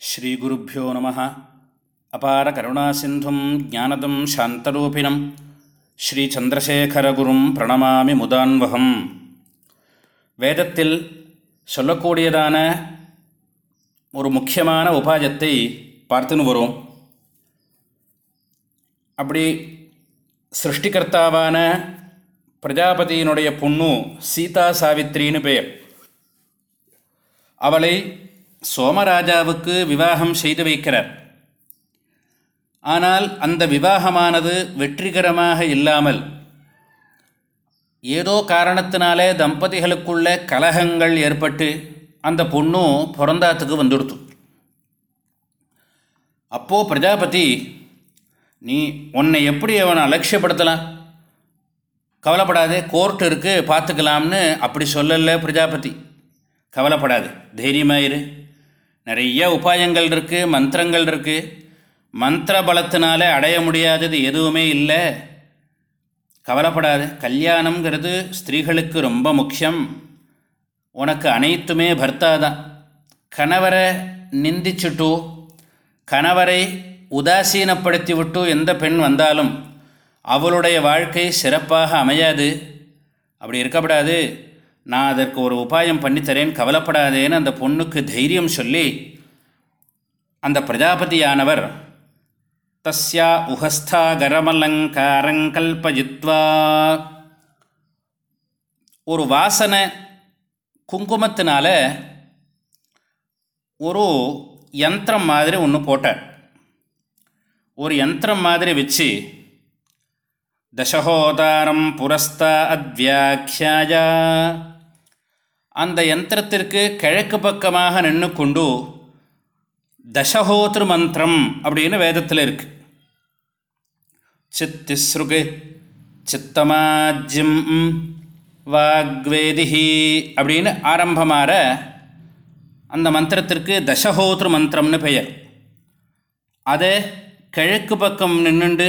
ஸ்ரீகுருப்போ நம. அபார கருணாசிந்தும் ஜானதம் சாந்தரூபிணம். ஸ்ரீச்சந்திரசேகரகுரும் பிரணமாமி முதான்வகம். வேதத்தில் சொல்லக்கூடியதான ஒரு முக்கியமான உபாயத்தை பார்த்துன்னு வரும். அப்படி சிருஷ்டிகர்த்தாவான பிரஜாபதியினுடைய பொண்ணு சீதா சாவித்ரின்னு பெயர். அவளை சோமராஜாவுக்கு விவாகம் செய்து வைக்கிறார். ஆனால் அந்த விவாகமானது வெற்றிகரமாக இல்லாமல் ஏதோ காரணத்தினாலே தம்பதிகளுக்குள்ள கலகங்கள் ஏற்பட்டு அந்த பொண்ணும் பிறந்தாத்துக்கு வந்துடுத்து. அப்போது பிரஜாபதி நீ உன்னை எப்படி அவனை அலட்சியப்படுத்தலாம்? கவலைப்படாதே கோர்ட் இருக்குது பார்த்துக்கலாம்னு அப்படி சொல்லலை பிரஜாபதி. கவலைப்படாது தைரியமாயிரு நிறைய உபாயங்கள் இருக்குது மந்திரங்கள் இருக்குது மந்திர பலத்தினால அடைய முடியாதது எதுவுமே இல்லை. கவலைப்படாது கல்யாணங்கிறது ஸ்திரீகளுக்கு ரொம்ப முக்கியம். உனக்கு அனைத்துமே பர்த்தா தான் கணவரை நிந்திச்சுட்டோ கணவரை உதாசீனப்படுத்தி விட்டோ எந்த பெண் வந்தாலும் அவளுடைய வாழ்க்கை சிறப்பாக அமையாது. அப்படி இருக்கப்படாது. நான் அதற்கு ஒரு உபாயம் பண்ணித்தரேன் கவலைப்படாதேன்னு அந்த பொண்ணுக்கு தைரியம் சொல்லி அந்த பிரஜாபதியானவர் தஸ்யா உகஸ்தா கரமலங்காரங்கல்பயித்வா ஒரு வாசனை குங்குமத்தினால ஒரு யந்திரம் மாதிரி ஒன்று போட்டார். ஒரு யந்திரம் மாதிரி வச்சு தசகோதாரம் புரஸ்தா அத்வியாக்கியாயா அந்த யந்திரத்திற்கு கிழக்கு பக்கமாக நின்று கொண்டு தசஹோத்ரு மந்திரம் அப்படின்னு வேதத்தில் இருக்கு. சித்திஸ்ருகு சித்தமாஜ்யம் வாக்வேதிஹி அப்படின்னு ஆரம்பமாற அந்த மந்திரத்திற்கு தசஹோத்ரு மந்திரம்னு பெயர். அதை கிழக்கு பக்கம் நின்றுண்டு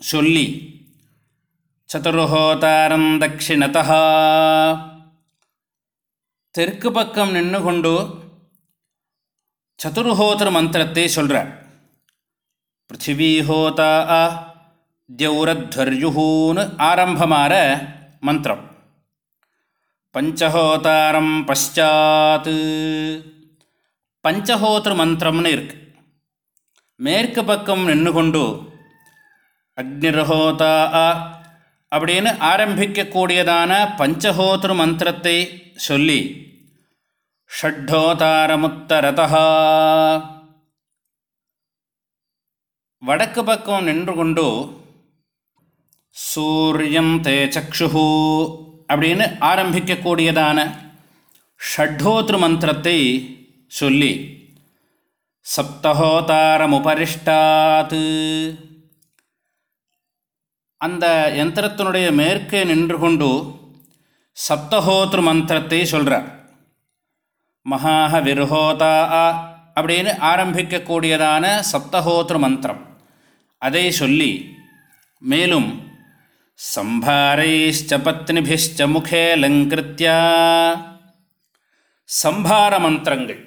சொல்லி சதுர்ஹோதாரம் தட்சிணதா தெற்கு பக்கம் நின்று கொண்டு சதுர்ஹோத்திர மந்திரத்தை சொல்கிறார் பிருத்திவீஹோதா தியௌரத்வர்யுஹூன்னு ஆரம்பமாற மந்திரம். பஞ்சஹோதாரம் பஷாத்து பஞ்சஹோத்திர மந்திரம்னு இருக்கு. மேற்கு பக்கம் நின்று கொண்டு அக்னிர்ஹோதா அப்படின்னு ஆரம்பிக்கக்கூடியதான பஞ்சஹோத்ரு மந்திரத்தை சொல்லி ஷட்டோதாரமுத்தரதா வடக்கு பக்கம் நின்று கொண்டு சூரியம் தே சக்ஷு அப்படின்னு ஆரம்பிக்கக்கூடியதான ஷட்ஹோத்ரு மந்திரத்தை சொல்லி சப்தஹோதாரமுபரிஷ்டாத்து அந்த யந்திரத்தினுடைய மேற்கே நின்று கொண்டு சப்தஹோத்ரு மந்திரத்தை சொல்கிறார் மகாஹ விருஹோதா அப்படின்னு ஆரம்பிக்கக்கூடியதான சப்தஹோத்ரு மந்திரம். அதை சொல்லி மேலும் சம்பாரைஷ்ச பத்னிபிஷ்ச முகே லங்கிருத்தியா சம்பார மந்திரங்கள்.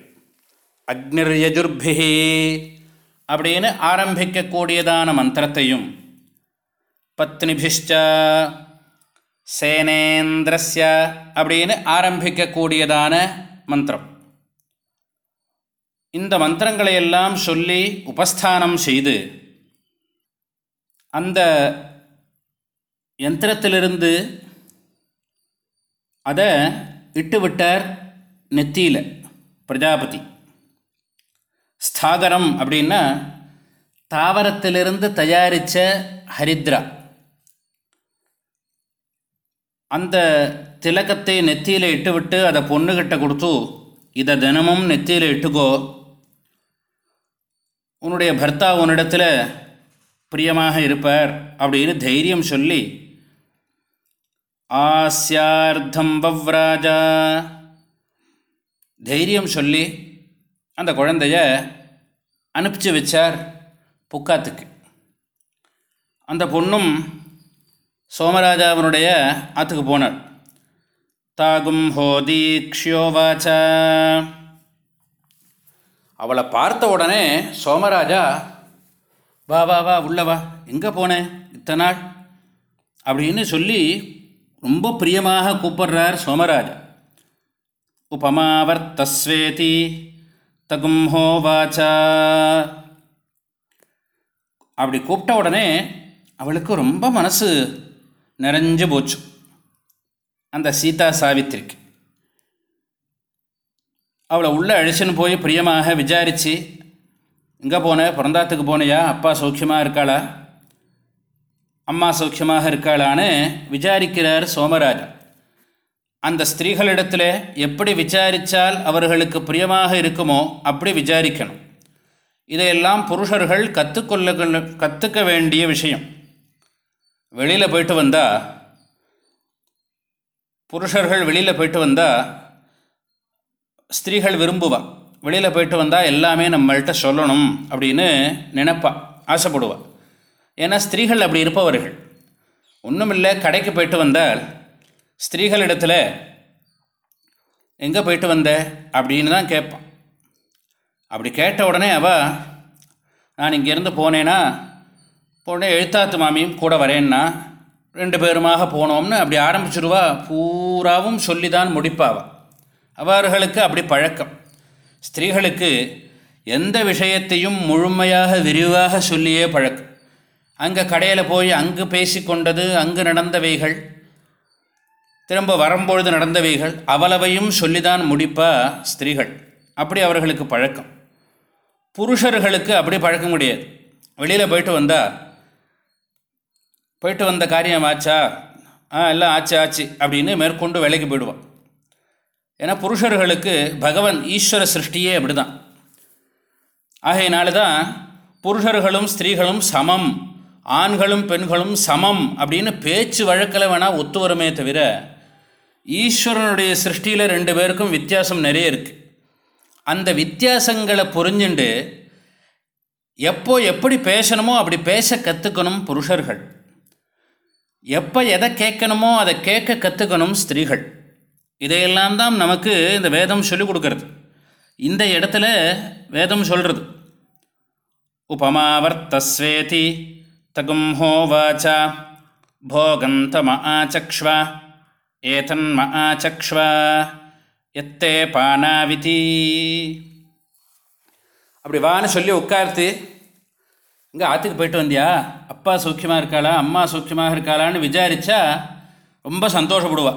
அக்னிர்யஜுர்பிஹி அப்படின்னு ஆரம்பிக்கக்கூடியதான மந்திரத்தையும் பத்னிபிஷ்ச சேனேந்திரஸ்ய அப்படின்னு ஆரம்பிக்கக்கூடியதான மந்திரம் இந்த மந்திரங்களை எல்லாம் சொல்லி உபஸ்தானம் செய்து அந்த யந்திரத்திலிருந்து அதை இட்டுவிட்டார் நெத்தியில் பிரஜாபதி ஸ்தாகரம் அப்படின்னா தாவரத்திலிருந்து தயாரித்த ஹரித்ரா அந்த திலக்கத்தை நெத்தியில் இட்டுவிட்டு அதை பொண்ணுக்கிட்ட கொடுத்து இதை தினமும் நெத்தியில் இட்டுக்கோ. உன்னுடைய பர்த்தா உன்னிடத்தில் பிரியமாக இருப்பார் அப்படின்னு தைரியம் சொல்லி ஆசியார்த்தம் வவ்ராஜா. தைரியம் சொல்லி அந்த குழந்தைய அனுப்பிச்சு வச்சார் புக்காத்துக்கு. அந்த பொண்ணும் சோமராஜாவனுடைய ஆற்றுக்கு போனார் தாகும் ஹோதீக்ஷியோவாச்ச அவளை பார்த்த உடனே சோமராஜா வா வா வா உள்ள வா. எங்கே போனேன் இத்தனை நாள். அப்படின்னு சொல்லி ரொம்ப பிரியமாக கூப்பிடுறார் சோமராஜா. உபமாவர்த்தஸ்வேதி தகும்ஹோவாச்சா அப்படி கூப்பிட்ட உடனே அவளுக்கு ரொம்ப மனசு நிறைஞ்சு போச்சு. அந்த சீதா சாவித்திரிக்கு. அவளை உள்ளே அழிச்சுன்னு போய் பிரியமாக விசாரித்து எங்கே போன? பிறந்தாத்துக்கு போனையா? அப்பா சௌக்கியமாக இருக்காளா? அம்மா சௌக்கியமாக இருக்காளான்னு விசாரிக்கிறார் சோமராஜன். அந்த ஸ்திரீகளிடத்தில் எப்படி விசாரித்தால் அவர்களுக்கு பிரியமாக இருக்குமோ அப்படி விசாரிக்கணும். இதையெல்லாம் புருஷர்கள் கற்றுக்கொள்ள கற்றுக்க வேண்டிய விஷயம். வெளியில் போயிட்டு வந்தால் புருஷர்கள் வெளியில் போயிட்டு வந்தால் ஸ்திரீகள் விரும்புவாள் வெளியில் போயிட்டு வந்தால் எல்லாமே நம்மள்கிட்ட சொல்லணும் அப்படின்னு நினைப்பா ஆசைப்படுவாள் ஏன்னா ஸ்திரீகள் அப்படி இருப்பவர்கள். ஒன்றுமில்லை கடைக்கு போயிட்டு வந்தால் ஸ்திரீகள் இடத்துல எங்கே போயிட்டு வந்த? அப்படின்னு தான் கேட்பான் அப்படி கேட்ட உடனே அவள் நான் இங்கேருந்து போனேன்னா உடனே எழுத்தாத்து மாமியும் கூட வரேன்னா ரெண்டு பேருமாக போனோம்னு அப்படி ஆரம்பிச்சிருவா பூராவும் சொல்லி தான் முடிப்பாவா. அவர்களுக்கு அப்படி பழக்கம். ஸ்திரீகளுக்கு எந்த விஷயத்தையும் முழுமையாக விரிவாக சொல்லியே பழக்கம். அங்கே கடையில் போய் அங்கு பேசி கொண்டது அங்கு நடந்தவைகள் திரும்ப வரும்பொழுது நடந்தவைகள் அவளவையும் சொல்லிதான் முடிப்பா ஸ்திரீகள். அப்படி அவர்களுக்கு பழக்கம். புருஷர்களுக்கு அப்படி பழக்கம் முடியாது வெளியில் போயிட்டு வந்தால் போயிட்டு வந்த காரியம் ஆச்சா? ஆ எல்லாம் ஆச்சு ஆச்சு அப்படின்னு மேற்கொண்டு விலைக்கு போயிடுவான். ஏன்னா புருஷர்களுக்கு பகவன் ஈஸ்வர சிருஷ்டியே அப்படி தான் ஆகையினால தான் புருஷர்களும் ஸ்திரீகளும் சமம் ஆண்களும் பெண்களும் சமம் அப்படின்னு பேச்சு வழக்கில் வேணால் ஒத்து வருமே தவிர ஈஸ்வரனுடைய சிருஷ்டியில் ரெண்டு பேருக்கும் வித்தியாசம் நிறைய இருக்குது அந்த வித்தியாசங்களை புரிஞ்சுண்டு எப்போ எப்படி பேசணுமோ அப்படி பேச கற்றுக்கணும் புருஷர்கள். எப்போ எதை கேட்கணுமோ அதை கேட்க கற்றுக்கணும் ஸ்திரீகள். இதையெல்லாம் தான் நமக்கு இந்த வேதம் சொல்லிக் கொடுக்கறது. இந்த இடத்துல வேதம் சொல்கிறது உபமாவர்த்தஸ்வேதி தகும் ஹோவாச்சா போகந்தம ஆச்சக்ஷ்வா ஏதன்ம ஆச்சக்ஷ்வா எத்தே பானாவிதி. அப்படி வான்னு சொல்லி உட்கார்த்து இங்கே ஆற்றுக்கு போயிட்டு வந்தியா? அப்பா சௌக்கியமாக இருக்காளா? அம்மா சௌக்கியமாக இருக்காளான்னு விசாரித்தா ரொம்ப சந்தோஷப்படுவா.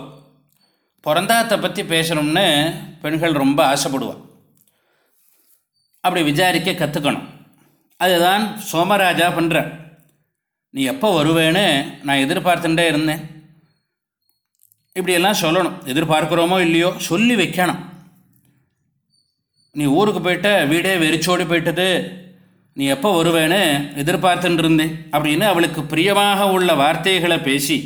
பிறந்தாத்தை பற்றி பேசணும்னு பெண்கள் ரொம்ப ஆசைப்படுவா. அப்படி விசாரிக்க கற்றுக்கணும் அதுதான் சோமராஜா பண்ணுற நீ எப்போ வருவேன்னு நான் எதிர்பார்த்துட்டே இருந்தேன். இப்படியெல்லாம் சொல்லணும். எதிர்பார்க்குறோமோ இல்லையோ சொல்லி வைக்கணும். நீ ஊருக்கு போயிட்ட வீடே வெறிச்சோடி போயிட்டது. நீ எப்போ வருவேன்னு எதிர்பார்த்துட்டு இருந்தேன் அப்படின்னு அவளுக்கு பிரியமாக உள்ள வார்த்தைகளை பேசி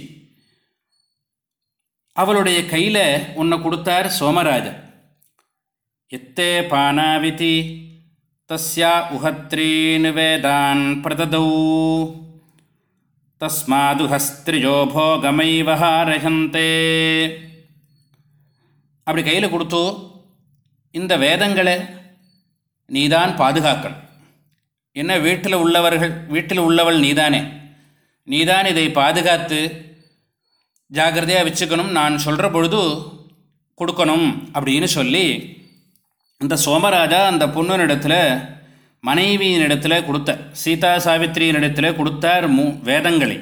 அவளுடைய கையில் உன்னை கொடுத்தார் சோமராஜா எத்தே பானாவிதி தஸ்யா உஹத்ரீன் வேதான் பிரததௌ. தஸ்மாதுஹஸ்திரியோ போகமைவஹாரஹந்தே அப்படி கையில் கொடுத்தோ இந்த வேதங்களை நீதான் பாதுகாக்கணும். என்ன வீட்டில் உள்ளவர்கள் வீட்டில் உள்ளவள் நீதானே. நீதான் இதை பாதுகாத்து ஜாகிரதையாக வச்சுக்கணும். நான் சொல்கிற பொழுது கொடுக்கணும் அப்படின்னு சொல்லி இந்த சோமராஜா அந்த பொண்ணுனிடத்தில் மனைவியினிடத்தில் கொடுத்த சீதா சாவித்திரியினிடத்தில் கொடுத்தார் மூ வேதங்களை.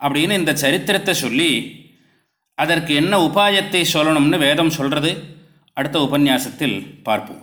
அப்படின்னு இந்த சரித்திரத்தை சொல்லி அதற்கு என்ன உபாயத்தை சொல்லணும்னு வேதம் சொல்கிறது அடுத்த உபன்யாசத்தில் பார்ப்போம்.